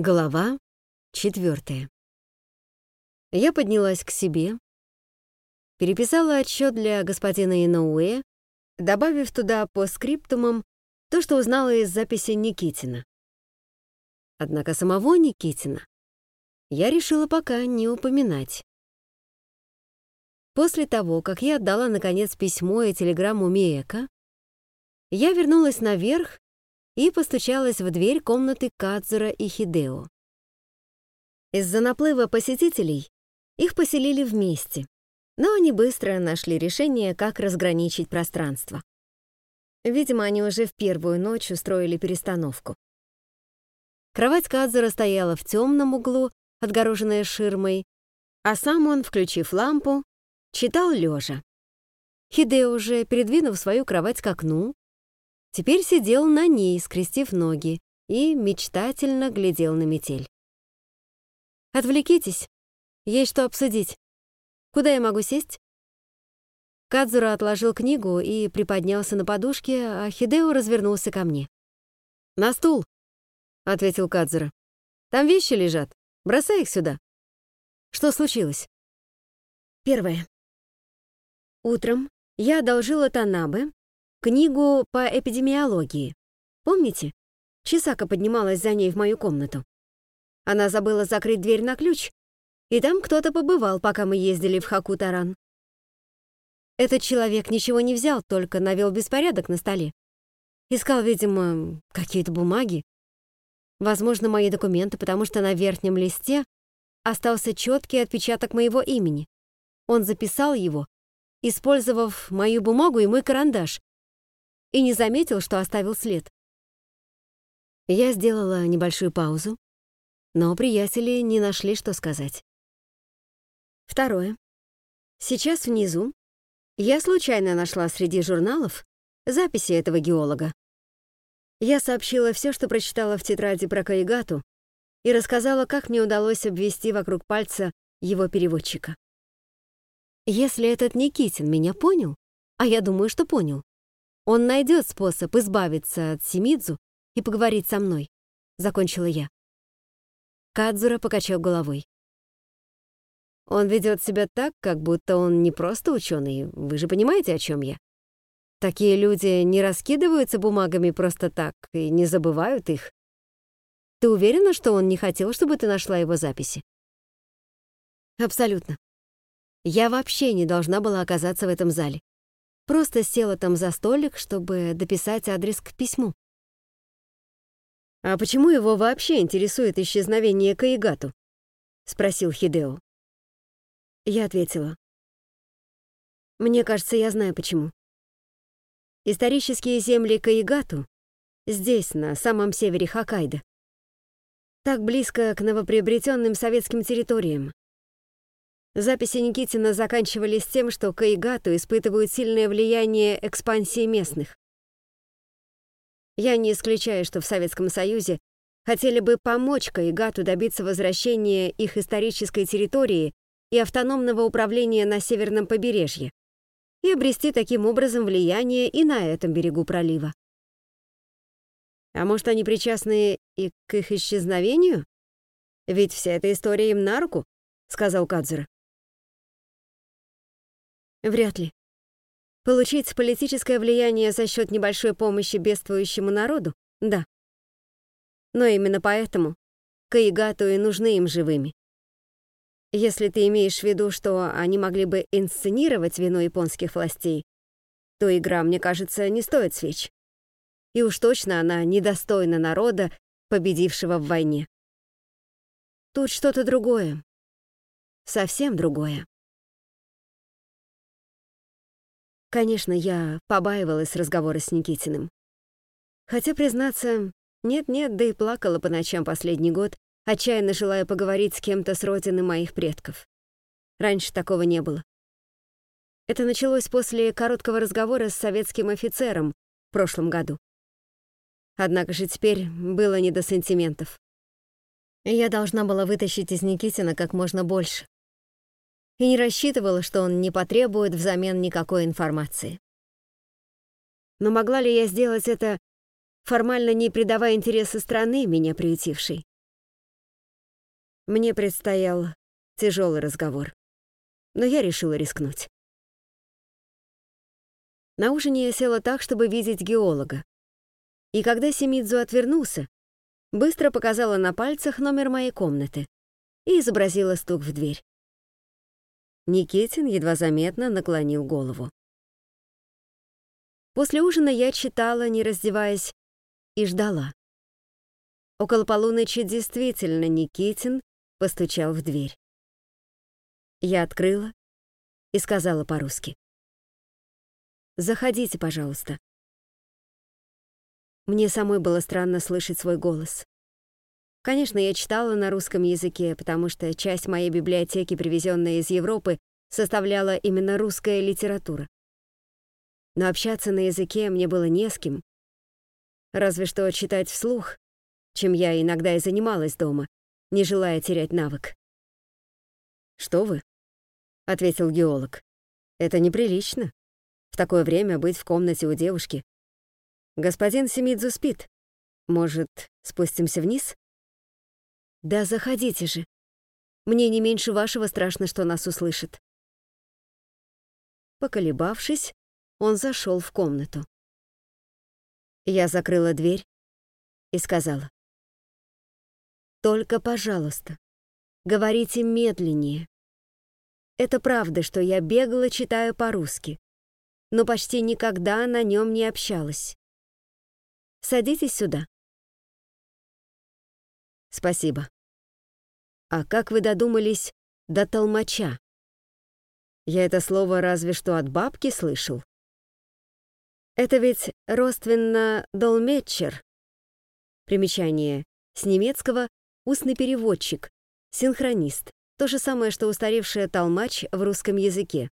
Глава четвертая. Я поднялась к себе, переписала отчет для господина Иноуэ, добавив туда по скриптумам то, что узнала из записи Никитина. Однако самого Никитина я решила пока не упоминать. После того, как я отдала, наконец, письмо и телеграмму Миэка, я вернулась наверх и постучалась в дверь комнаты Кадзура и Хидео. Из-за наплыва посетителей их поселили вместе, но они быстро нашли решение, как разграничить пространство. Видимо, они уже в первую ночь устроили перестановку. Кровать Кадзура стояла в темном углу, отгороженная ширмой, а сам он, включив лампу, читал лежа. Хидео уже, передвинув свою кровать к окну, теперь сидел на ней, скрестив ноги, и мечтательно глядел на метель. «Отвлекитесь, есть что обсудить. Куда я могу сесть?» Кадзура отложил книгу и приподнялся на подушке, а Хидео развернулся ко мне. «На стул», — ответил Кадзура. «Там вещи лежат. Бросай их сюда». «Что случилось?» Первое. Утром я одолжила Танабе книгу по эпидемиологии. Помните? Чисака поднималась за ней в мою комнату. Она забыла закрыть дверь на ключ, и там кто-то побывал, пока мы ездили в Хакутаран. Этот человек ничего не взял, только навел беспорядок на столе. Искал, видимо, какие-то бумаги. Возможно, мои документы, потому что на верхнем листе остался четкий отпечаток моего имени. Он записал его, использовав мою бумагу и мой карандаш, и не заметил, что оставил след. Я сделала небольшую паузу, но приятели не нашли, что сказать. Второе. Сейчас внизу я случайно нашла среди журналов записи этого геолога. Я сообщила все, что прочитала в тетради про Каигату, и рассказала, как мне удалось обвести вокруг пальца его переводчика. Если этот Никитин меня понял, а я думаю, что понял, он найдет способ избавиться от Симидзу и поговорить со мной, закончила я. Кадзура покачал головой. Он ведет себя так, как будто он не просто ученый. Вы же понимаете, о чем я? Такие люди не раскидываются бумагами просто так и не забывают их. Ты уверена, что он не хотел, чтобы ты нашла его записи? Абсолютно. Я вообще не должна была оказаться в этом зале. Просто села там за столик, чтобы дописать адрес к письму. «А почему его вообще интересует исчезновение Каигату?» — спросил Хидео. Я ответила. «Мне кажется, я знаю почему. Исторические земли Каигату здесь, на самом севере Хоккайдо. Так близко к новоприобретенным советским территориям. Записи Никитина заканчивались тем, что Каигату испытывают сильное влияние экспансии местных. Я не исключаю, что в Советском Союзе хотели бы помочь Каигату добиться возвращения их исторической территории и автономного управления на северном побережье и обрести таким образом влияние и на этом берегу пролива. А может, они причастны и к их исчезновению? Ведь вся эта история им на руку, сказал Кадзура. Вряд ли. Получить политическое влияние за счет небольшой помощи бедствующему народу — да. Но именно поэтому Каигату и нужны им живыми. Если ты имеешь в виду, что они могли бы инсценировать вину японских властей, то игра, мне кажется, не стоит свеч. И уж точно она недостойна народа, победившего в войне. Тут что-то другое. Совсем другое. Конечно, я побаивалась разговора с Никитиным. Хотя, признаться, нет-нет, да и плакала по ночам последний год, отчаянно желая поговорить с кем-то с родины моих предков. Раньше такого не было. Это началось после короткого разговора с советским офицером в прошлом году. Однако же теперь было не до сантиментов. Я должна была вытащить из Никитина как можно больше и не рассчитывала, что он не потребует взамен никакой информации. Но могла ли я сделать это, формально не придавая интереса страны, меня приютившей? Мне предстоял тяжелый разговор, но я решила рискнуть. На ужине я села так, чтобы видеть геолога. И когда Семидзу отвернулся, быстро показала на пальцах номер моей комнаты и изобразила стук в дверь. Никитин едва заметно наклонил голову. После ужина я читала, не раздеваясь, и ждала. Около полуночи действительно Никитин постучал в дверь. Я открыла и сказала по-русски. «Заходите, пожалуйста». Мне самой было странно слышать свой голос. Конечно, я читала на русском языке, потому что часть моей библиотеки, привезенная из Европы, составляла именно русская литература. Но общаться на языке мне было не с кем. Разве что читать вслух, чем я иногда и занималась дома, не желая терять навык. «Что вы?» — ответил геолог. «Это неприлично. В такое время быть в комнате у девушки. Господин Семидзу спит. Может, спустимся вниз?» «Да заходите же. Мне не меньше вашего страшно, что нас услышат». Поколебавшись, он зашел в комнату. Я закрыла дверь и сказала. «Только, пожалуйста, говорите медленнее. Это правда, что я бегло читаю по-русски, но почти никогда на нем не общалась. Садитесь сюда». «Спасибо. А как вы додумались до толмача?» Я это слово разве что от бабки слышал. Это ведь родственно «долметчер». Примечание. С немецкого «устный переводчик», «синхронист». То же самое, что устаревшее «толмач» в русском языке.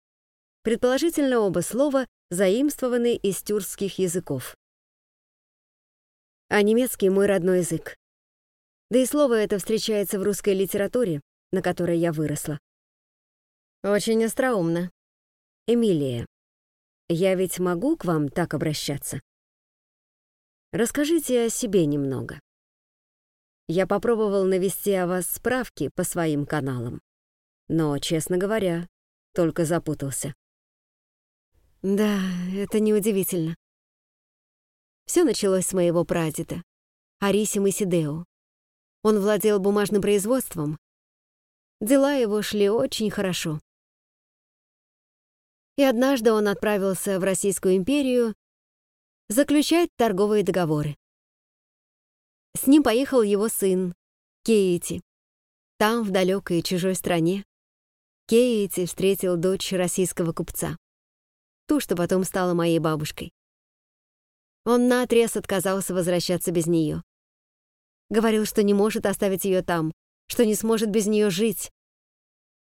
Предположительно, оба слова заимствованы из тюркских языков. А немецкий — мой родной язык. Да и слово это встречается в русской литературе, на которой я выросла. Очень остроумно. Эмилия. Я ведь могу к вам так обращаться? Расскажите о себе немного. Я попробовал навести о вас справки по своим каналам, но, честно говоря, только запутался. Да, это неудивительно. Все началось с моего прадеда, Арисима Сидео. Он владел бумажным производством. Дела его шли очень хорошо и однажды он отправился в Российскую империю заключать торговые договоры. С ним поехал его сын, Кейти. Там, в далекой чужой стране, Кейти встретил дочь российского купца, ту, что потом стала моей бабушкой. Он наотрез отказался возвращаться без нее. Говорил, что не может оставить ее там, что не сможет без нее жить.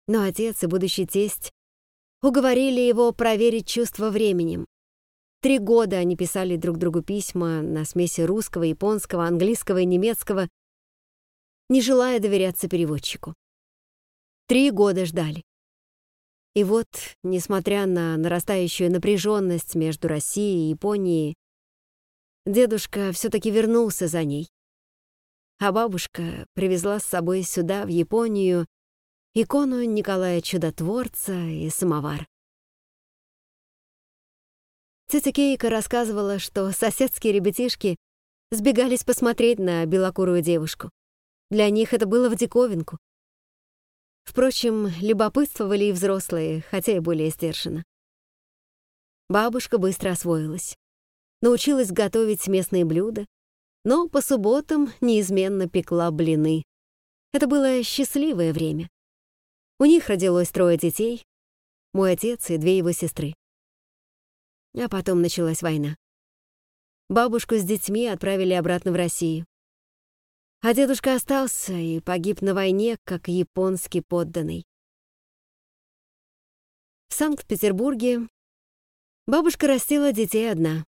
Но отец и будущий тесть уговорили его проверить чувство временем. Три года они писали друг другу письма на смеси русского, японского, английского и немецкого, не желая доверяться переводчику. Три года ждали. И вот, несмотря на нарастающую напряженность между Россией и Японией, дедушка все-таки вернулся за ней. А бабушка привезла с собой сюда, в Японию, икону Николая Чудотворца и самовар. Тетя рассказывала, что соседские ребятишки сбегались посмотреть на белокурую девушку. Для них это было в диковинку. Впрочем, любопытствовали и взрослые, хотя и более сдержанно. Бабушка быстро освоилась. Научилась готовить местные блюда, но по субботам неизменно пекла блины. Это было счастливое время. У них родилось трое детей, мой отец и две его сестры. А потом началась война. Бабушку с детьми отправили обратно в Россию. А дедушка остался и погиб на войне, как японский подданный. В Санкт-Петербурге бабушка растила детей одна.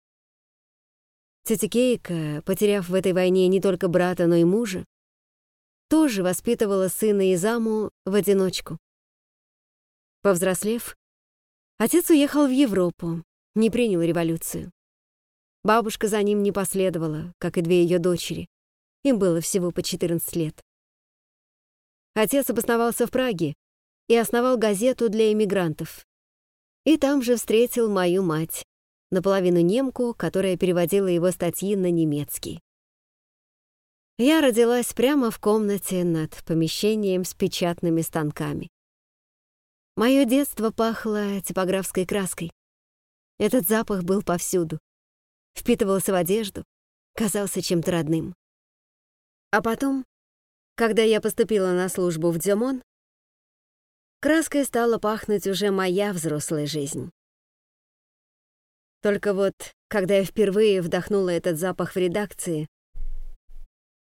Тетя Кейка, потеряв в этой войне не только брата, но и мужа, тоже воспитывала сына и заму в одиночку. Повзрослев, отец уехал в Европу, не принял революцию. Бабушка за ним не последовала, как и две ее дочери. Им было всего по 14 лет. Отец обосновался в Праге и основал газету для эмигрантов. И там же встретил мою мать, наполовину немку, которая переводила его статьи на немецкий. Я родилась прямо в комнате над помещением с печатными станками. Мое детство пахло типографской краской. Этот запах был повсюду. Впитывался в одежду, казался чем-то родным. А потом, когда я поступила на службу в Дзюмон, краской стала пахнуть уже моя взрослая жизнь. Только вот, когда я впервые вдохнула этот запах в редакции,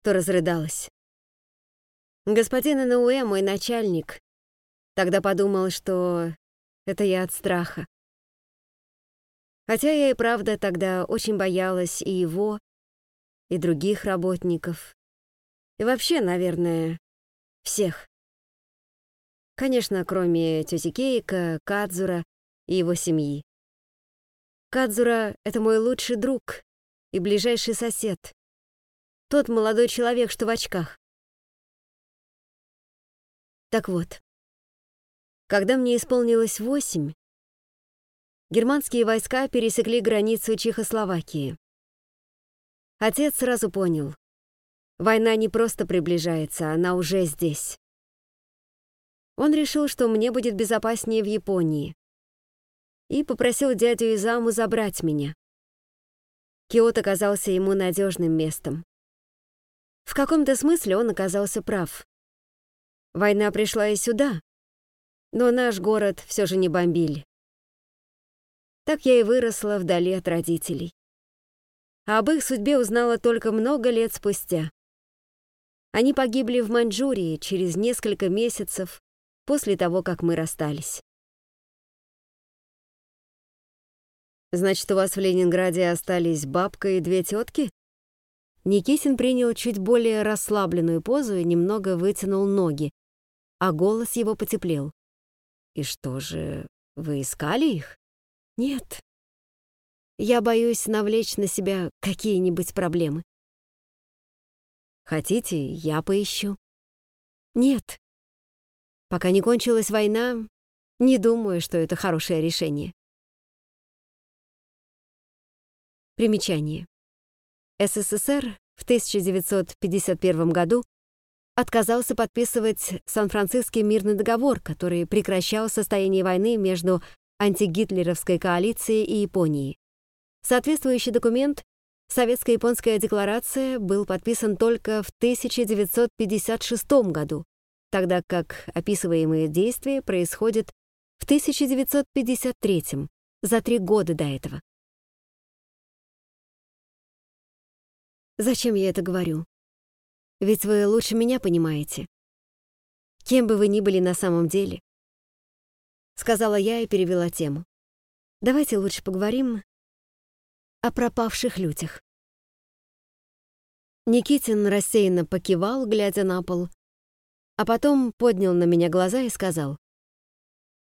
то разрыдалась. Господин Инауэ, мой начальник, тогда подумал, что это я от страха. Хотя я и правда тогда очень боялась и его, и других работников. И вообще, наверное, всех. Конечно, кроме тети Кейка, Кадзура и его семьи. Кадзура — это мой лучший друг и ближайший сосед. Тот молодой человек, что в очках. Так вот, когда мне исполнилось восемь, германские войска пересекли границу Чехословакии. Отец сразу понял, война не просто приближается, она уже здесь. Он решил, что мне будет безопаснее в Японии, и попросил дядю Изаму забрать меня. Киот оказался ему надежным местом. В каком-то смысле он оказался прав. Война пришла и сюда, но наш город все же не бомбили. Так я и выросла вдали от родителей. А об их судьбе узнала только много лет спустя. Они погибли в Маньчжурии через несколько месяцев после того, как мы расстались. «Значит, у вас в Ленинграде остались бабка и две тетки?» Никисин принял чуть более расслабленную позу и немного вытянул ноги, а голос его потеплел. «И что же, вы искали их?» «Нет. Я боюсь навлечь на себя какие-нибудь проблемы». «Хотите, я поищу?» «Нет. Пока не кончилась война, не думаю, что это хорошее решение». Примечание. СССР в 1951 году отказался подписывать Сан-Франциский мирный договор, который прекращал состояние войны между антигитлеровской коалицией и Японией. Соответствующий документ, Советско-японская декларация, был подписан только в 1956 году, тогда как описываемые действия происходят в 1953, за три года до этого. Зачем я это говорю? Ведь вы лучше меня понимаете. Кем бы вы ни были на самом деле. Сказала я и перевела тему. Давайте лучше поговорим о пропавших людях. Никитин рассеянно покивал, глядя на пол, а потом поднял на меня глаза и сказал.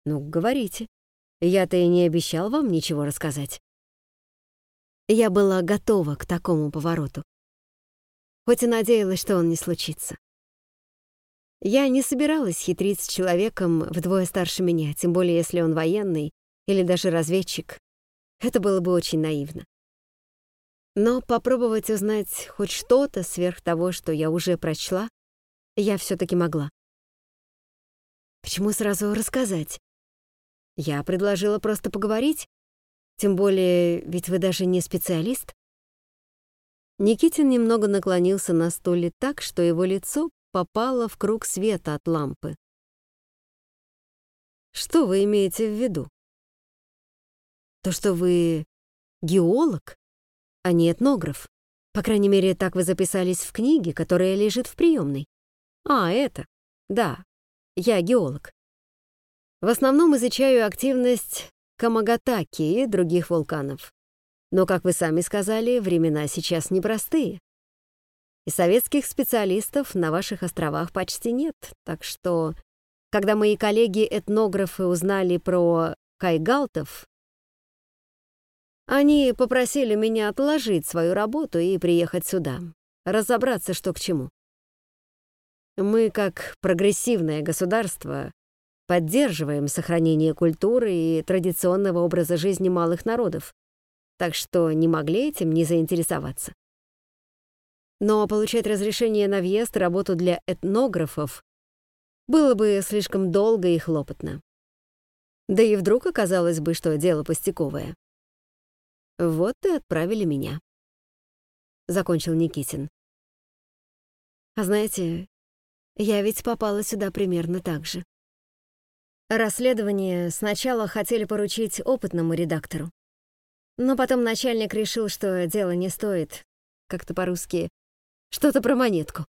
«Ну, говорите. Я-то и не обещал вам ничего рассказать». Я была готова к такому повороту хоть и надеялась, что он не случится. Я не собиралась хитрить с человеком вдвое старше меня, тем более если он военный или даже разведчик. Это было бы очень наивно. Но попробовать узнать хоть что-то сверх того, что я уже прочла, я все таки могла. Почему сразу рассказать? Я предложила просто поговорить, тем более, ведь вы даже не специалист. Никитин немного наклонился на стуле так, что его лицо попало в круг света от лампы. Что вы имеете в виду? То, что вы геолог, а не этнограф. По крайней мере, так вы записались в книге, которая лежит в приемной. А, это. Да, я геолог. В основном изучаю активность Камагатаки и других вулканов. Но, как вы сами сказали, времена сейчас непростые. И советских специалистов на ваших островах почти нет, так что, когда мои коллеги-этнографы узнали про кайгалтов, они попросили меня отложить свою работу и приехать сюда, разобраться, что к чему. Мы, как прогрессивное государство, поддерживаем сохранение культуры и традиционного образа жизни малых народов, так что не могли этим не заинтересоваться. Но получать разрешение на въезд и работу для этнографов было бы слишком долго и хлопотно. Да и вдруг оказалось бы, что дело пустяковое. Вот и отправили меня. Закончил Никитин. А знаете, я ведь попала сюда примерно так же. Расследование сначала хотели поручить опытному редактору. Но потом начальник решил, что дело не стоит, как-то по-русски, что-то про монетку.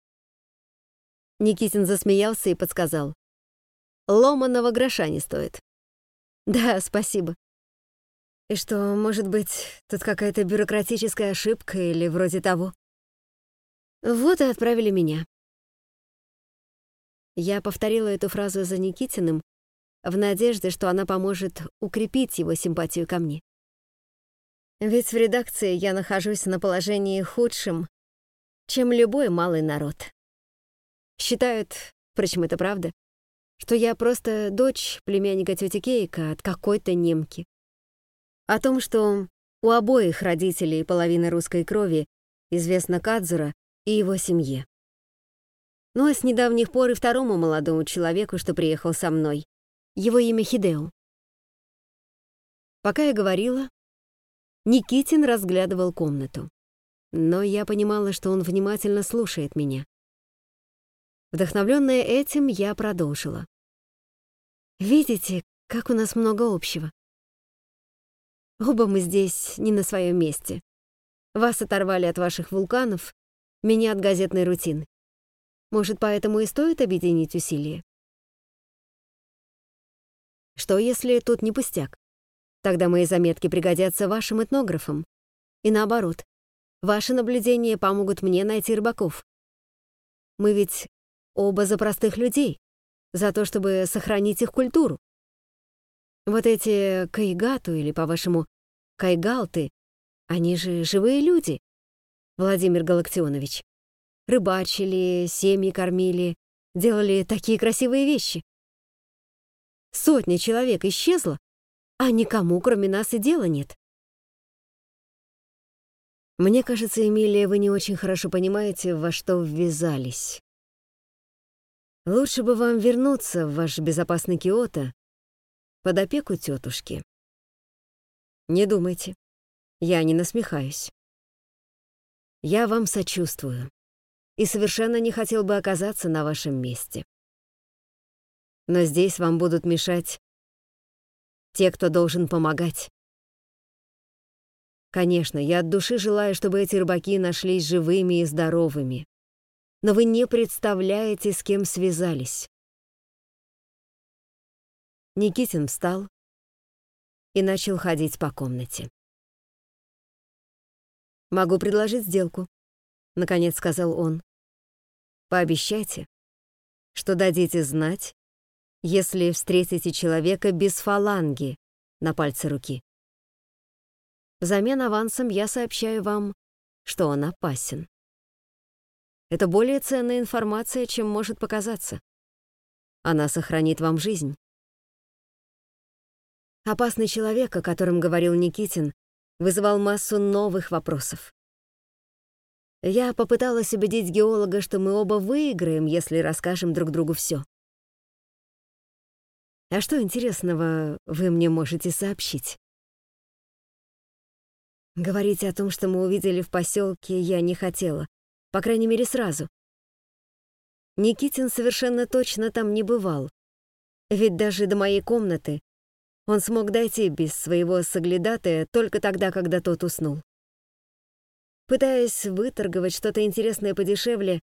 Никитин засмеялся и подсказал. Ломаного гроша не стоит. Да, спасибо. И что, может быть, тут какая-то бюрократическая ошибка или вроде того? Вот и отправили меня. Я повторила эту фразу за Никитиным в надежде, что она поможет укрепить его симпатию ко мне. Ведь в редакции я нахожусь на положении худшем, чем любой малый народ. Считают, впрочем, это правда, что я просто дочь племянника тети Кейка от какой-то немки. О том, что у обоих родителей половина русской крови, известно Кадзура и его семье. Ну а с недавних пор и второму молодому человеку, что приехал со мной. Его имя Хидео. Пока я говорила, Никитин разглядывал комнату. Но я понимала, что он внимательно слушает меня. Вдохновленная этим, я продолжила. «Видите, как у нас много общего? Оба мы здесь не на своем месте. Вас оторвали от ваших вулканов, меня от газетной рутины. Может, поэтому и стоит объединить усилия? Что, если тут не пустяк? Тогда мои заметки пригодятся вашим этнографам. И наоборот, ваши наблюдения помогут мне найти рыбаков. Мы ведь оба за простых людей, за то, чтобы сохранить их культуру. Вот эти кайгату или, по-вашему, кайгалты, они же живые люди, Владимир Галактионович. Рыбачили, семьи кормили, делали такие красивые вещи. Сотня человек исчезла, а никому, кроме нас, и дела нет. Мне кажется, Эмилия, вы не очень хорошо понимаете, во что ввязались. Лучше бы вам вернуться в ваш безопасный Киото под опеку тетушки. Не думайте, я не насмехаюсь. Я вам сочувствую и совершенно не хотел бы оказаться на вашем месте. Но здесь вам будут мешать те, кто должен помогать. Конечно, я от души желаю, чтобы эти рыбаки нашлись живыми и здоровыми. Но вы не представляете, с кем связались. Никитин встал и начал ходить по комнате. «Могу предложить сделку», — наконец сказал он. «Пообещайте, что дадите знать, если встретите человека без фаланги на пальце руки. Взамен авансом я сообщаю вам, что он опасен. Это более ценная информация, чем может показаться. Она сохранит вам жизнь. Опасный человек, о котором говорил Никитин, вызывал массу новых вопросов. Я попыталась убедить геолога, что мы оба выиграем, если расскажем друг другу все. А что интересного вы мне можете сообщить? Говорить о том, что мы увидели в поселке, я не хотела. По крайней мере, сразу. Никитин совершенно точно там не бывал. Ведь даже до моей комнаты он смог дойти без своего соглядатая только тогда, когда тот уснул. Пытаясь выторговать что-то интересное подешевле,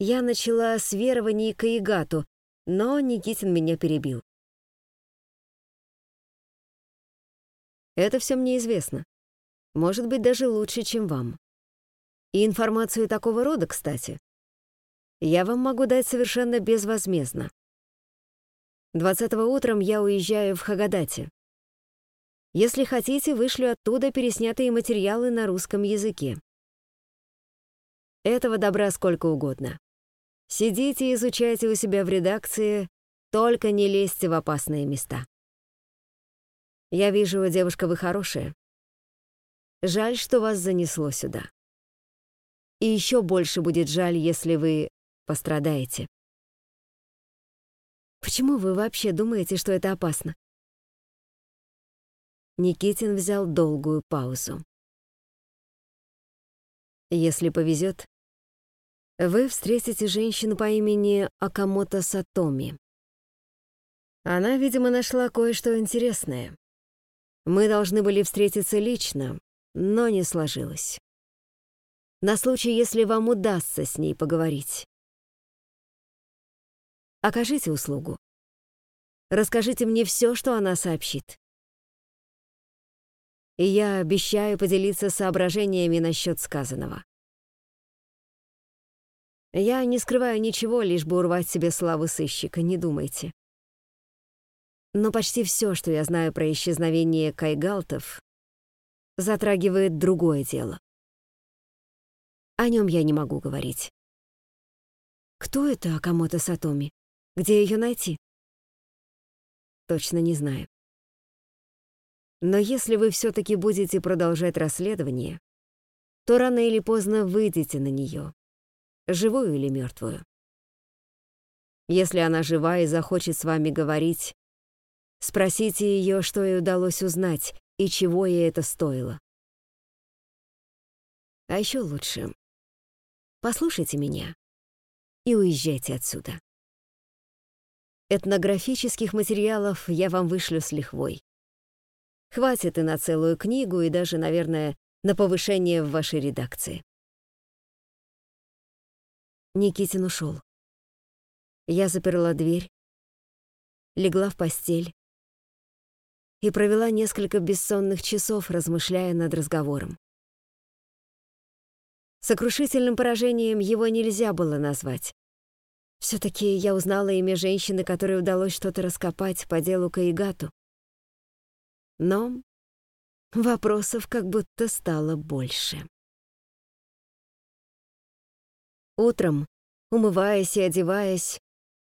я начала с верований к Игату, но Никитин меня перебил. Это все мне известно. Может быть, даже лучше, чем вам. И информацию такого рода, кстати, я вам могу дать совершенно безвозмездно. 20 утром я уезжаю в Хагадате. Если хотите, вышлю оттуда переснятые материалы на русском языке. Этого добра сколько угодно. Сидите и изучайте у себя в редакции, только не лезьте в опасные места. Я вижу, девушка, вы хорошая. Жаль, что вас занесло сюда. И еще больше будет жаль, если вы пострадаете. Почему вы вообще думаете, что это опасно? Никитин взял долгую паузу. Если повезет, вы встретите женщину по имени Акамото Сатоми. Она, видимо, нашла кое-что интересное. Мы должны были встретиться лично, но не сложилось. На случай, если вам удастся с ней поговорить. Окажите услугу. Расскажите мне все, что она сообщит. И я обещаю поделиться соображениями насчет сказанного. Я не скрываю ничего, лишь бы урвать себе славу сыщика, не думайте. Но почти все, что я знаю про исчезновение кайгалтов, затрагивает другое дело. О нем я не могу говорить. Кто это Акамото Сатоми? Где ее найти? Точно не знаю. Но если вы все-таки будете продолжать расследование, то рано или поздно выйдете на нее живую или мертвую. Если она жива и захочет с вами говорить, спросите ее, что ей удалось узнать и чего ей это стоило. А еще лучше, послушайте меня и уезжайте отсюда. Этнографических материалов я вам вышлю с лихвой. Хватит и на целую книгу, и даже, наверное, на повышение в вашей редакции. Никитин ушел. Я заперла дверь, легла в постель и провела несколько бессонных часов, размышляя над разговором. Сокрушительным поражением его нельзя было назвать. все таки я узнала имя женщины, которой удалось что-то раскопать по делу Каигату. Но вопросов как будто стало больше. Утром, умываясь и одеваясь,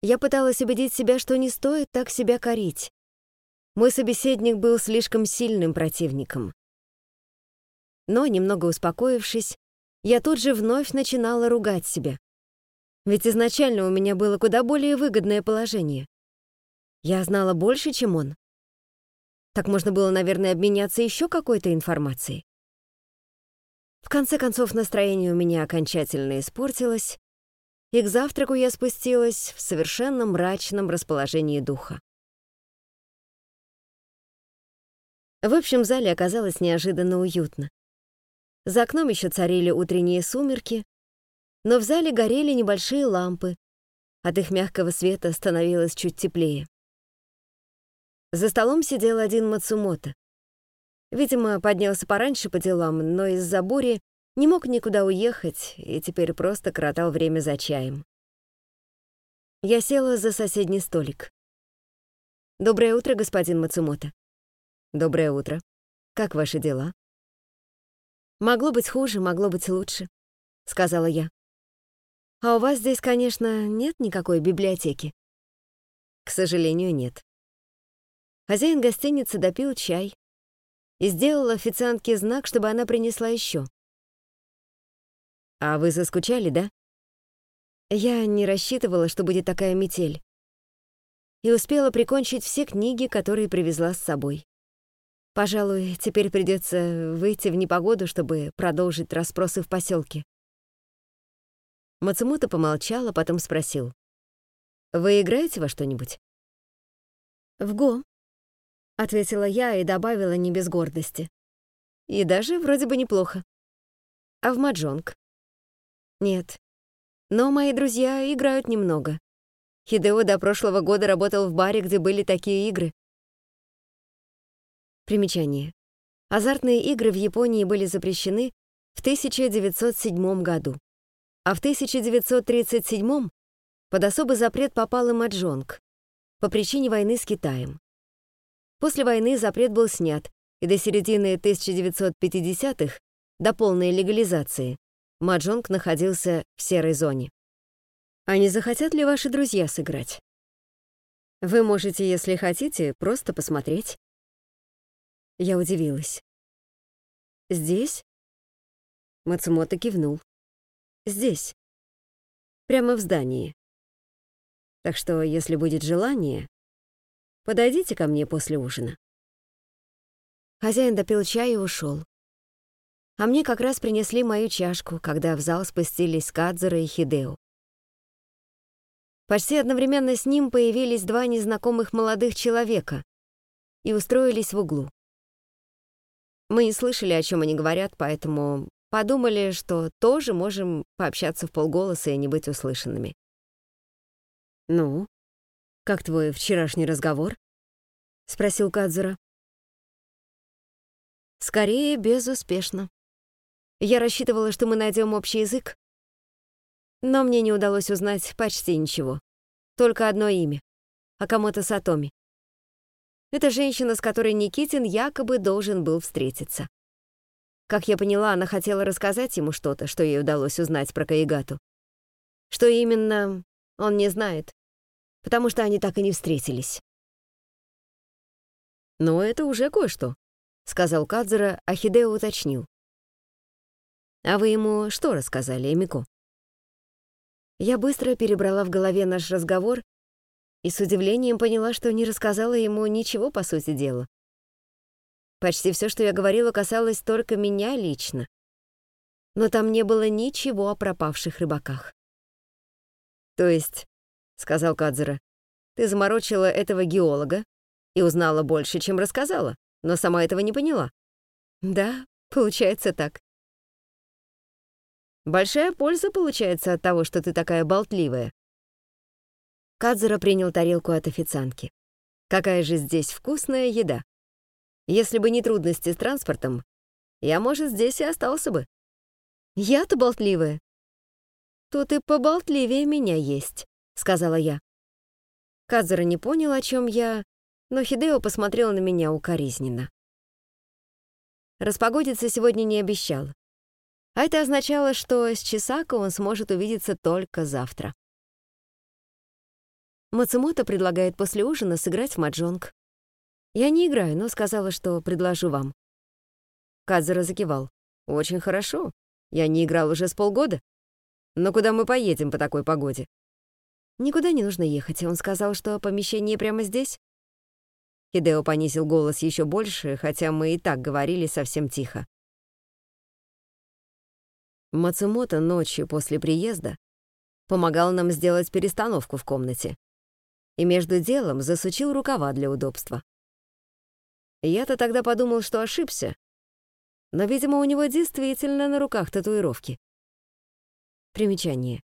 я пыталась убедить себя, что не стоит так себя корить. Мой собеседник был слишком сильным противником. Но, немного успокоившись, я тут же вновь начинала ругать себя. Ведь изначально у меня было куда более выгодное положение. Я знала больше, чем он. Так можно было, наверное, обменяться еще какой-то информацией. В конце концов, настроение у меня окончательно испортилось, и к завтраку я спустилась в совершенно мрачном расположении духа. В общем зале оказалось неожиданно уютно. За окном еще царили утренние сумерки, но в зале горели небольшие лампы. От их мягкого света становилось чуть теплее. За столом сидел один Мацумото. Видимо, поднялся пораньше по делам, но из-за бури не мог никуда уехать и теперь просто коротал время за чаем. Я села за соседний столик. «Доброе утро, господин Мацумото». «Доброе утро. Как ваши дела?» «Могло быть хуже, могло быть лучше», — сказала я. «А у вас здесь, конечно, нет никакой библиотеки?» «К сожалению, нет». Хозяин гостиницы допил чай, и сделал официантке знак, чтобы она принесла еще. «А вы заскучали, да?» Я не рассчитывала, что будет такая метель. И успела прикончить все книги, которые привезла с собой. Пожалуй, теперь придется выйти в непогоду, чтобы продолжить расспросы в поселке. Мацумото помолчал, а потом спросил. «Вы играете во что-нибудь?» «В Го», ответила я и добавила не без гордости. И даже вроде бы неплохо. А в маджонг? Нет. Но мои друзья играют немного. Хидео до прошлого года работал в баре, где были такие игры. Примечание. Азартные игры в Японии были запрещены в 1907 году. А в 1937 под особый запрет попал и маджонг по причине войны с Китаем. После войны запрет был снят, и до середины 1950-х, до полной легализации, маджонг находился в серой зоне. А не захотят ли ваши друзья сыграть? Вы можете, если хотите, просто посмотреть. Я удивилась. Здесь? Мацумото кивнул. Здесь. Прямо в здании. Так что, если будет желание, подойдите ко мне после ужина. Хозяин допил чай и ушел. А мне как раз принесли мою чашку, когда в зал спустились Кадзера и Хидео. Почти одновременно с ним появились два незнакомых молодых человека и устроились в углу. Мы не слышали, о чем они говорят, поэтому подумали, что тоже можем пообщаться в полголоса и не быть услышанными. «Ну, как твой вчерашний разговор?» — спросил Кадзура. «Скорее, безуспешно. Я рассчитывала, что мы найдем общий язык, но мне не удалось узнать почти ничего. Только одно имя — Акамото Сатоми. Это женщина, с которой Никитин якобы должен был встретиться. Как я поняла, она хотела рассказать ему что-то, что ей удалось узнать про Каигату. Что именно, он не знает, потому что они так и не встретились. «Но это уже кое-что», — сказал Кадзера, а Хидео уточнил. «А вы ему что рассказали, Эмико?» Я быстро перебрала в голове наш разговор и с удивлением поняла, что не рассказала ему ничего по сути дела. Почти все, что я говорила, касалось только меня лично. Но там не было ничего о пропавших рыбаках. «То есть», — сказал Кадзера, — «ты заморочила этого геолога и узнала больше, чем рассказала, но сама этого не поняла». «Да, получается так», Большая польза получается от того, что ты такая болтливая. Кадзера принял тарелку от официантки. Какая же здесь вкусная еда. Если бы не трудности с транспортом, я, может, здесь и остался бы. Я-то болтливая. Тут и поболтливее меня есть, сказала я. Кадзера не понял, о чем я, но Хидео посмотрел на меня укоризненно. Распогодиться сегодня не обещал. А это означало, что с Чисако он сможет увидеться только завтра. Мацумото предлагает после ужина сыграть в маджонг. Я не играю, но сказала, что предложу вам. Кадзера закивал. Очень хорошо. Я не играл уже с полгода. Но куда мы поедем по такой погоде? Никуда не нужно ехать. Он сказал, что помещение прямо здесь. Хидео понизил голос еще больше, хотя мы и так говорили совсем тихо. Мацумото ночью после приезда помогал нам сделать перестановку в комнате и между делом засучил рукава для удобства. Я-то тогда подумал, что ошибся, но, видимо, у него действительно на руках татуировки. Примечание.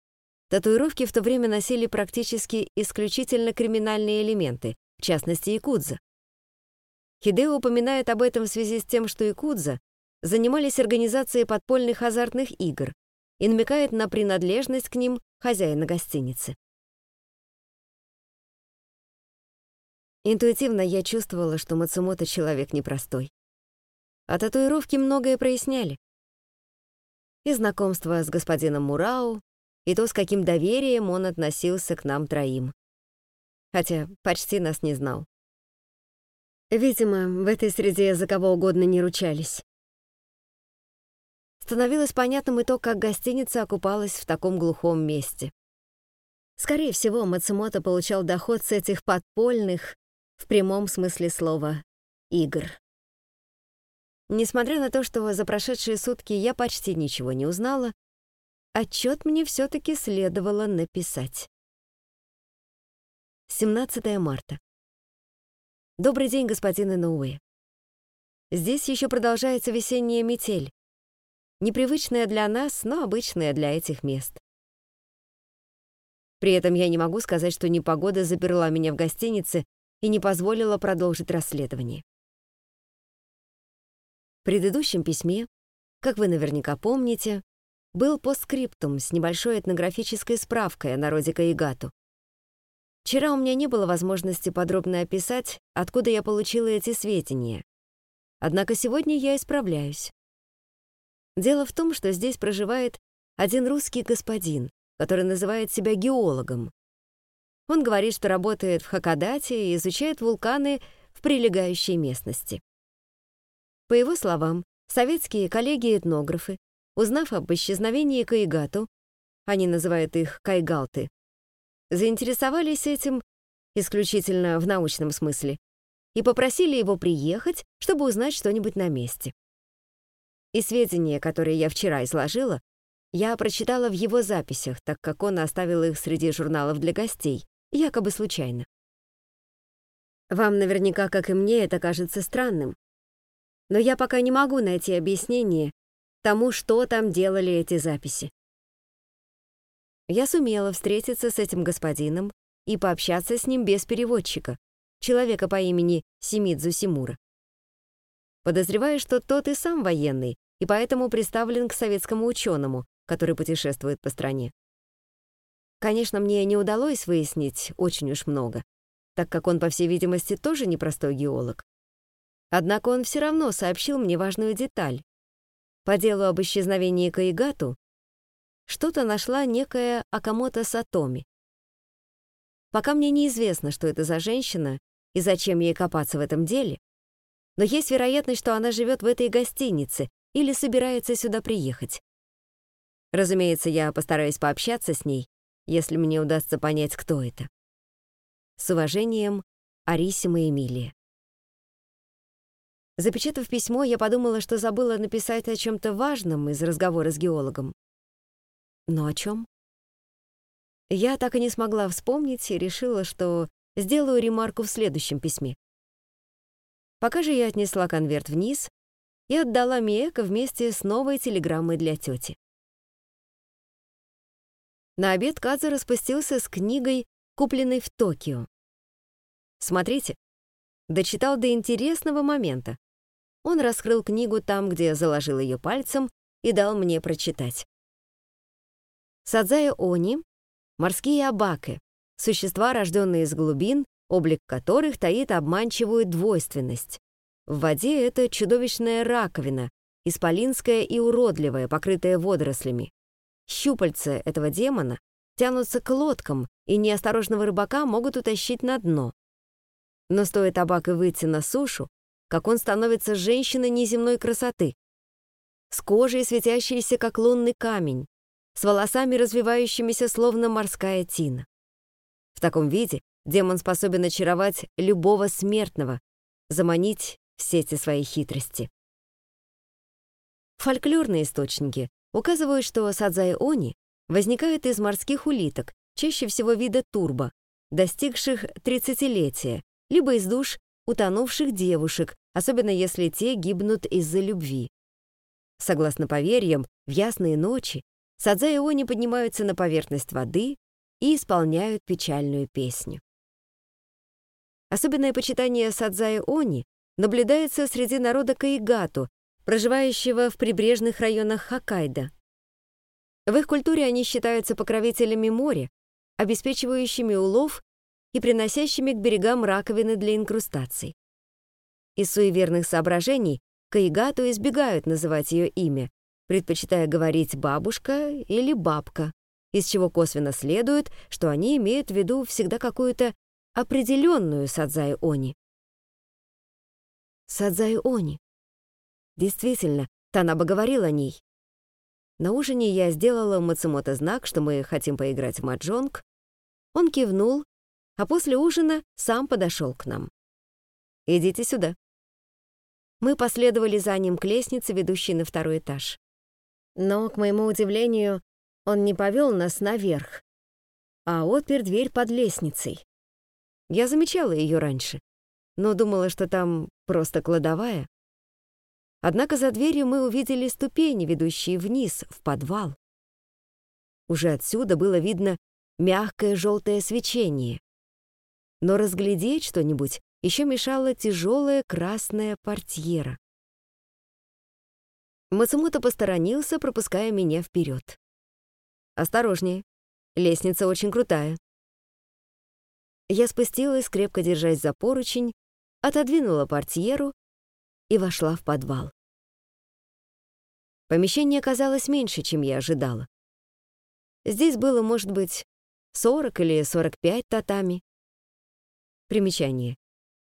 Татуировки в то время носили практически исключительно криминальные элементы, в частности, якудза. Хидео упоминает об этом в связи с тем, что якудза занимались организацией подпольных азартных игр и намекает на принадлежность к ним хозяина гостиницы. Интуитивно я чувствовала, что Мацумото человек непростой. А татуировки многое проясняли. И знакомство с господином Мурау, и то, с каким доверием он относился к нам троим. Хотя почти нас не знал. Видимо, в этой среде за кого угодно не ручались. Становилось понятным и то, как гостиница окупалась в таком глухом месте. Скорее всего, Мацумото получал доход с этих подпольных, в прямом смысле слова, игр. Несмотря на то, что за прошедшие сутки я почти ничего не узнала, отчет мне все-таки следовало написать. 17 марта. Добрый день, господин Иноуэ. Здесь еще продолжается весенняя метель непривычная для нас, но обычная для этих мест. При этом я не могу сказать, что непогода заперла меня в гостинице и не позволила продолжить расследование. В предыдущем письме, как вы наверняка помните, был постскриптум с небольшой этнографической справкой о народе Каигату. Вчера у меня не было возможности подробно описать, откуда я получила эти сведения. Однако сегодня я исправляюсь. Дело в том, что здесь проживает один русский господин, который называет себя геологом. Он говорит, что работает в Хакодате и изучает вулканы в прилегающей местности. По его словам, советские коллеги-этнографы, узнав об исчезновении Каигату, они называют их кайгалты, заинтересовались этим исключительно в научном смысле и попросили его приехать, чтобы узнать что-нибудь на месте. И сведения, которые я вчера изложила, я прочитала в его записях, так как он оставил их среди журналов для гостей, якобы случайно. Вам наверняка, как и мне, это кажется странным. Но я пока не могу найти объяснение тому, что там делали эти записи. Я сумела встретиться с этим господином и пообщаться с ним без переводчика, человека по имени Симидзу Симура. Подозреваю, что тот и сам военный, и поэтому представлен к советскому ученому, который путешествует по стране. Конечно, мне не удалось выяснить очень уж много, так как он, по всей видимости, тоже непростой геолог. Однако он все равно сообщил мне важную деталь. По делу об исчезновении Каигату что-то нашла некая Акамото Сатоми. Пока мне неизвестно, что это за женщина и зачем ей копаться в этом деле, но есть вероятность, что она живет в этой гостинице или собирается сюда приехать. Разумеется, я постараюсь пообщаться с ней, если мне удастся понять, кто это. С уважением, Арисима Эмилия. Запечатав письмо, я подумала, что забыла написать о чем-то важном из разговора с геологом. Но о чем? Я так и не смогла вспомнить и решила, что сделаю ремарку в следующем письме. Пока же я отнесла конверт вниз и отдала Миэко вместе с новой телеграммой для тети. На обед Кадзу распустился с книгой, купленной в Токио. Смотрите, дочитал до интересного момента. Он раскрыл книгу там, где заложил ее пальцем, и дал мне прочитать. Садзая Они — морские абаки, существа, рожденные из глубин, облик которых таит обманчивую двойственность. В воде это чудовищная раковина, исполинская и уродливая, покрытая водорослями. Щупальца этого демона тянутся к лодкам, и неосторожного рыбака могут утащить на дно. Но стоит табака выйти на сушу, как он становится женщиной неземной красоты, с кожей, светящейся, как лунный камень, с волосами, развивающимися, словно морская тина. В таком виде демон способен очаровать любого смертного, заманить в сети своей хитрости. Фольклорные источники указывают, что садзай-они возникают из морских улиток, чаще всего вида турбо, достигших тридцатилетия, либо из душ утонувших девушек, особенно если те гибнут из-за любви. Согласно поверьям, в ясные ночи садзай-они поднимаются на поверхность воды и исполняют печальную песню. Особенное почитание садзай-они наблюдается среди народа Каигату, проживающего в прибрежных районах Хоккайдо. В их культуре они считаются покровителями моря, обеспечивающими улов и приносящими к берегам раковины для инкрустаций. Из суеверных соображений Каигату избегают называть ее имя, предпочитая говорить «бабушка» или «бабка», из чего косвенно следует, что они имеют в виду всегда какую-то определенную садзай-они. Садзай-они. Действительно, Танаба говорил о ней. На ужине я сделала Мацумото знак, что мы хотим поиграть в маджонг. Он кивнул, а после ужина сам подошел к нам. «Идите сюда». Мы последовали за ним к лестнице, ведущей на второй этаж. Но, к моему удивлению, он не повел нас наверх, а отпер дверь под лестницей. Я замечала ее раньше, но думала, что там просто кладовая. Однако за дверью мы увидели ступени, ведущие вниз, в подвал. Уже отсюда было видно мягкое желтое свечение. Но разглядеть что-нибудь еще мешала тяжелая красная портьера. Мацумото посторонился, пропуская меня вперед. «Осторожнее, лестница очень крутая». Я спустилась, крепко держась за поручень, отодвинула портьеру и вошла в подвал. Помещение оказалось меньше, чем я ожидала. Здесь было, может быть, 40 или 45 татами. Примечание.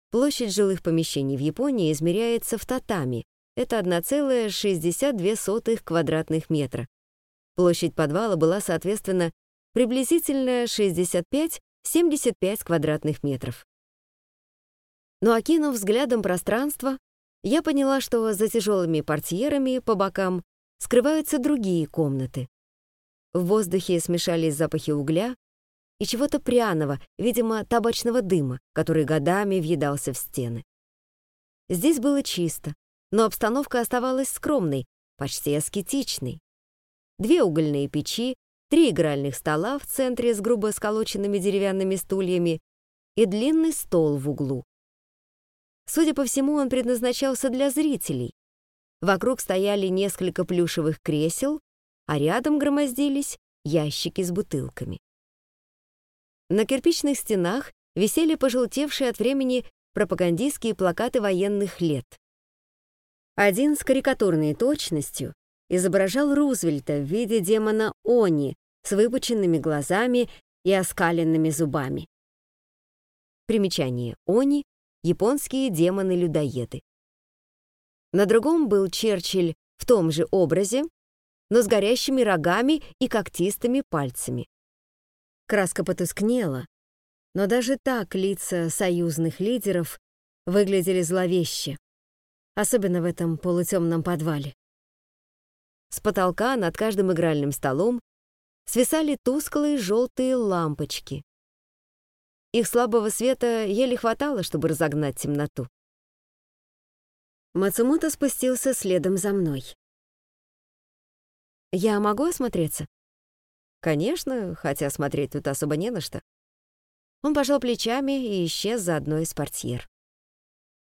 Площадь жилых помещений в Японии измеряется в татами. Это 1,62 квадратных метра. Площадь подвала была, соответственно, приблизительно 65-75 квадратных метров. Но окинув взглядом пространство, я поняла, что за тяжелыми портьерами по бокам скрываются другие комнаты. В воздухе смешались запахи угля, и чего-то пряного, видимо, табачного дыма, который годами въедался в стены. Здесь было чисто, но обстановка оставалась скромной, почти аскетичной. Две угольные печи, три игральных стола в центре с грубо сколоченными деревянными стульями и длинный стол в углу. Судя по всему, он предназначался для зрителей. Вокруг стояли несколько плюшевых кресел, а рядом громоздились ящики с бутылками. На кирпичных стенах висели пожелтевшие от времени пропагандистские плакаты военных лет. Один с карикатурной точностью изображал Рузвельта в виде демона Они с выпученными глазами и оскаленными зубами. Примечание. Они — японские демоны-людоеды. На другом был Черчилль в том же образе, но с горящими рогами и когтистыми пальцами. Краска потускнела, но даже так лица союзных лидеров выглядели зловеще, особенно в этом полутемном подвале. С потолка над каждым игральным столом свисали тусклые желтые лампочки. Их слабого света еле хватало, чтобы разогнать темноту. Мацумото спустился следом за мной. «Я могу осмотреться?» Конечно, хотя смотреть тут особо не на что. Он пожал плечами и исчез за одной из портьер.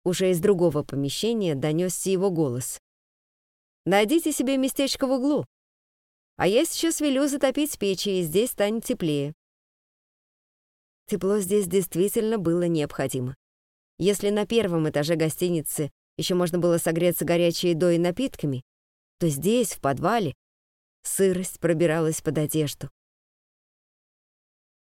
Уже из другого помещения донесся его голос. «Найдите себе местечко в углу. А я сейчас велю затопить печи, и здесь станет теплее». Тепло здесь действительно было необходимо. Если на первом этаже гостиницы еще можно было согреться горячей едой и напитками, то здесь, в подвале, Сырость пробиралась под одежду.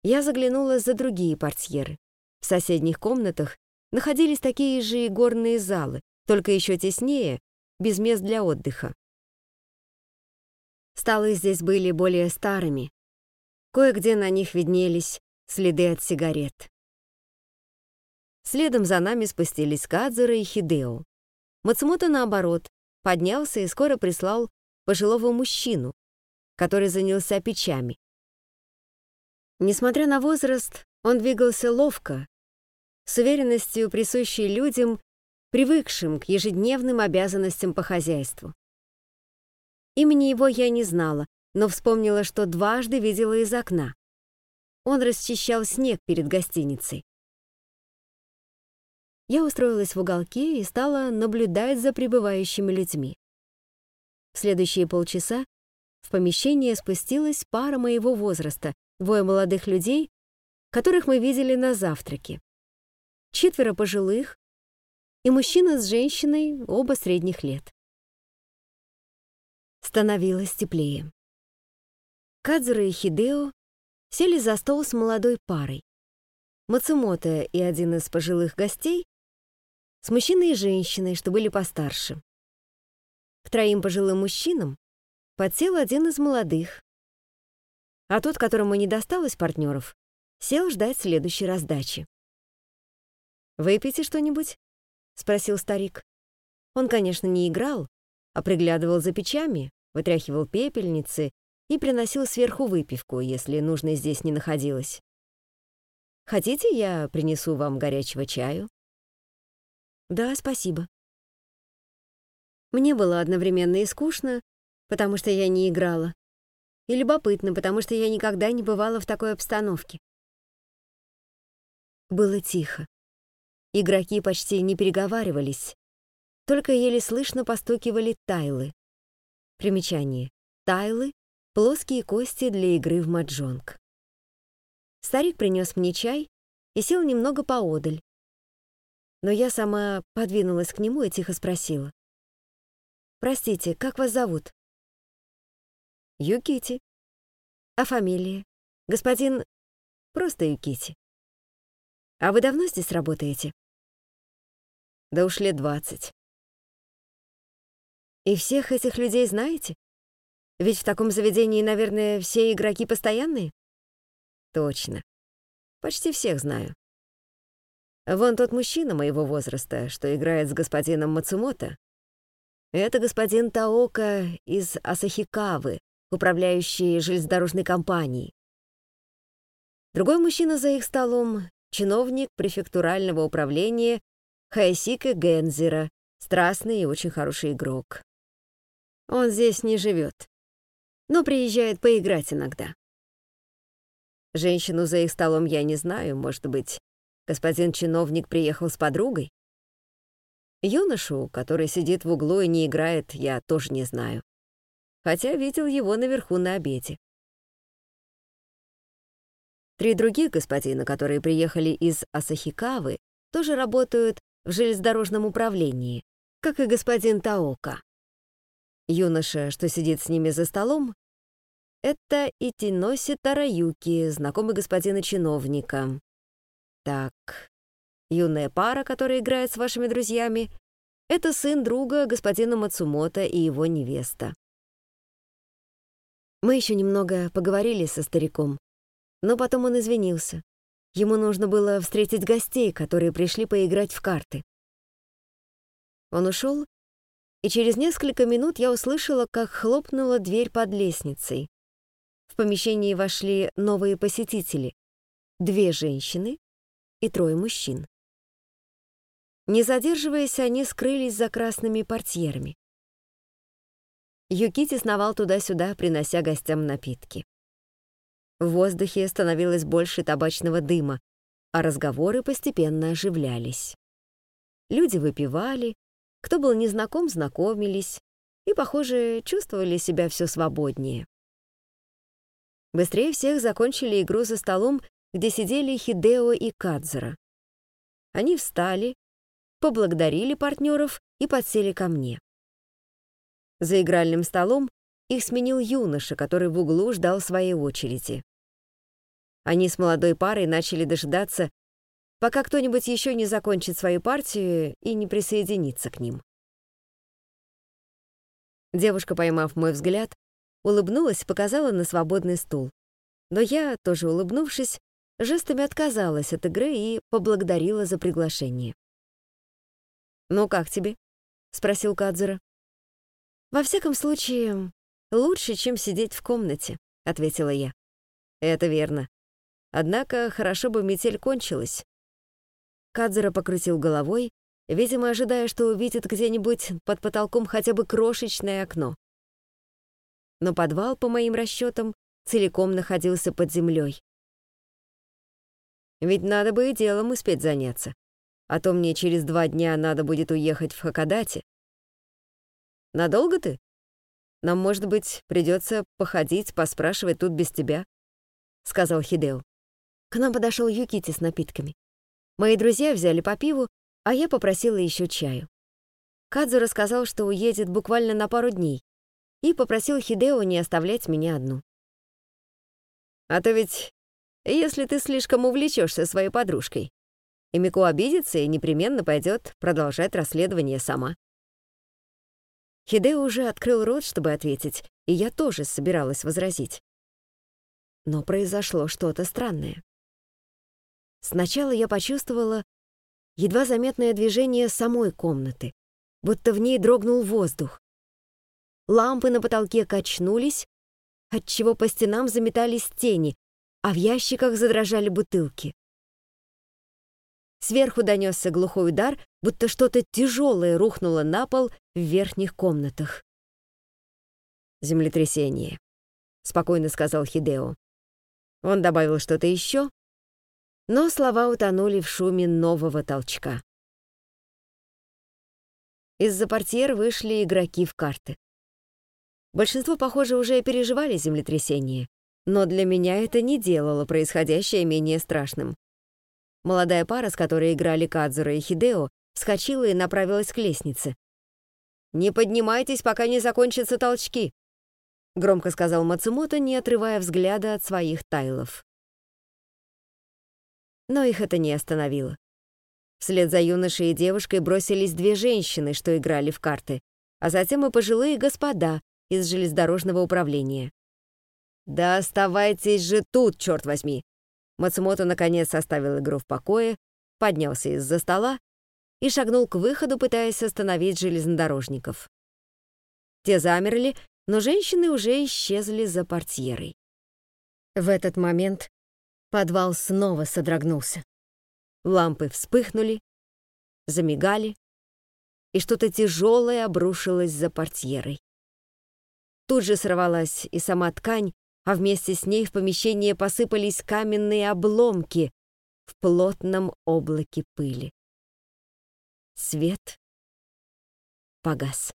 Я заглянула за другие портьеры. В соседних комнатах находились такие же горные залы, только еще теснее, без мест для отдыха. Столы здесь были более старыми. Кое-где на них виднелись следы от сигарет. Следом за нами спустились Кадзура и Хидео. Мацумото, наоборот, поднялся и скоро прислал пожилого мужчину, который занялся печами. Несмотря на возраст, он двигался ловко, с уверенностью, присущей людям, привыкшим к ежедневным обязанностям по хозяйству. Имени его я не знала, но вспомнила, что дважды видела из окна. Он расчищал снег перед гостиницей. Я устроилась в уголке и стала наблюдать за прибывающими людьми. В следующие полчаса в помещение спустилась пара моего возраста, двое молодых людей, которых мы видели на завтраке. Четверо пожилых и мужчина с женщиной, оба средних лет. Становилось теплее. Кадзура и Хидео сели за стол с молодой парой. Мацумото и один из пожилых гостей с мужчиной и женщиной, что были постарше. К троим пожилым мужчинам подсел один из молодых. А тот, которому не досталось партнеров, сел ждать следующей раздачи. «Выпейте что-нибудь?» — спросил старик. Он, конечно, не играл, а приглядывал за печами, вытряхивал пепельницы и приносил сверху выпивку, если нужной здесь не находилось. «Хотите, я принесу вам горячего чаю?» «Да, спасибо». Мне было одновременно и скучно, потому что я не играла, и любопытно, потому что я никогда не бывала в такой обстановке. Было тихо. Игроки почти не переговаривались, только еле слышно постукивали тайлы. Примечание. Тайлы — плоские кости для игры в маджонг. Старик принес мне чай и сел немного поодаль. Но я сама подвинулась к нему и тихо спросила. «Простите, как вас зовут?» Юкити. А фамилия? Господин... Просто Юкити. А вы давно здесь работаете? Да уж лет двадцать. И всех этих людей знаете? Ведь в таком заведении, наверное, все игроки постоянные? Точно. Почти всех знаю. Вон тот мужчина моего возраста, что играет с господином Мацумото. Это господин Таока из Асахикавы, управляющий железнодорожной компанией. Другой мужчина за их столом — чиновник префектурального управления Хайсика Гензера, страстный и очень хороший игрок. Он здесь не живет, но приезжает поиграть иногда. Женщину за их столом я не знаю, может быть, господин чиновник приехал с подругой? Юношу, который сидит в углу и не играет, я тоже не знаю. Хотя видел его наверху на обеде. Три других господина, которые приехали из Асахикавы, тоже работают в железнодорожном управлении, как и господин Таока. Юноша, что сидит с ними за столом, это Итиноси Тараюки, знакомый господина чиновника. Так, юная пара, которая играет с вашими друзьями, это сын друга господина Мацумото и его невеста. Мы еще немного поговорили со стариком, но потом он извинился. Ему нужно было встретить гостей, которые пришли поиграть в карты. Он ушел, и через несколько минут я услышала, как хлопнула дверь под лестницей. В помещении вошли новые посетители. Две женщины и трое мужчин. Не задерживаясь, они скрылись за красными портьерами. Юкити сновал туда-сюда, принося гостям напитки. В воздухе становилось больше табачного дыма, а разговоры постепенно оживлялись. Люди выпивали, кто был незнаком, знакомились и, похоже, чувствовали себя все свободнее. Быстрее всех закончили игру за столом, где сидели Хидео и Кадзера. Они встали, поблагодарили партнеров и подсели ко мне. За игральным столом их сменил юноша, который в углу ждал своей очереди. Они с молодой парой начали дожидаться, пока кто-нибудь еще не закончит свою партию и не присоединится к ним. Девушка, поймав мой взгляд, улыбнулась и показала на свободный стул. Но я, тоже улыбнувшись, жестами отказалась от игры и поблагодарила за приглашение. «Ну как тебе?» — спросил Кадзера. «Во всяком случае, лучше, чем сидеть в комнате», — ответила я. «Это верно. Однако хорошо бы метель кончилась». Кадзера покрутил головой, видимо, ожидая, что увидит где-нибудь под потолком хотя бы крошечное окно но подвал, по моим расчетам, целиком находился под землей. Ведь надо бы и делом успеть заняться, а то мне через два дня надо будет уехать в Хакодате. Надолго ты? Нам, может быть, придется походить, поспрашивать тут без тебя, сказал Хидео. К нам подошел Юкити с напитками. Мои друзья взяли по пиву, а я попросила еще чаю. Кадзу рассказал, что уедет буквально на пару дней, и попросил Хидео не оставлять меня одну. «А то ведь, если ты слишком увлечешься своей подружкой, Эмико обидится и непременно пойдет продолжать расследование сама». Хидео уже открыл рот, чтобы ответить, и я тоже собиралась возразить. Но произошло что-то странное. Сначала я почувствовала едва заметное движение самой комнаты, будто в ней дрогнул воздух. Лампы на потолке качнулись, отчего по стенам заметались тени, а в ящиках задрожали бутылки. Сверху донесся глухой удар, будто что-то тяжелое рухнуло на пол в верхних комнатах. «Землетрясение», — спокойно сказал Хидео. Он добавил что-то еще, но слова утонули в шуме нового толчка. Из-за портьер вышли игроки в карты. Большинство, похоже, уже переживали землетрясение, но для меня это не делало происходящее менее страшным. Молодая пара, с которой играли Кадзура и Хидео, вскочила и направилась к лестнице. «Не поднимайтесь, пока не закончатся толчки!» громко сказал Мацумото, не отрывая взгляда от своих тайлов. Но их это не остановило. Вслед за юношей и девушкой бросились две женщины, что играли в карты, а затем и пожилые господа из железнодорожного управления. «Да оставайтесь же тут, черт возьми!» Мацумото наконец оставил игру в покое, поднялся из-за стола и шагнул к выходу, пытаясь остановить железнодорожников. Те замерли, но женщины уже исчезли за портьерой. В этот момент подвал снова содрогнулся. Лампы вспыхнули, замигали, и что-то тяжелое обрушилось за портьерой. Тут же сорвалась и сама ткань, а вместе с ней в помещение посыпались каменные обломки в плотном облаке пыли. Свет погас.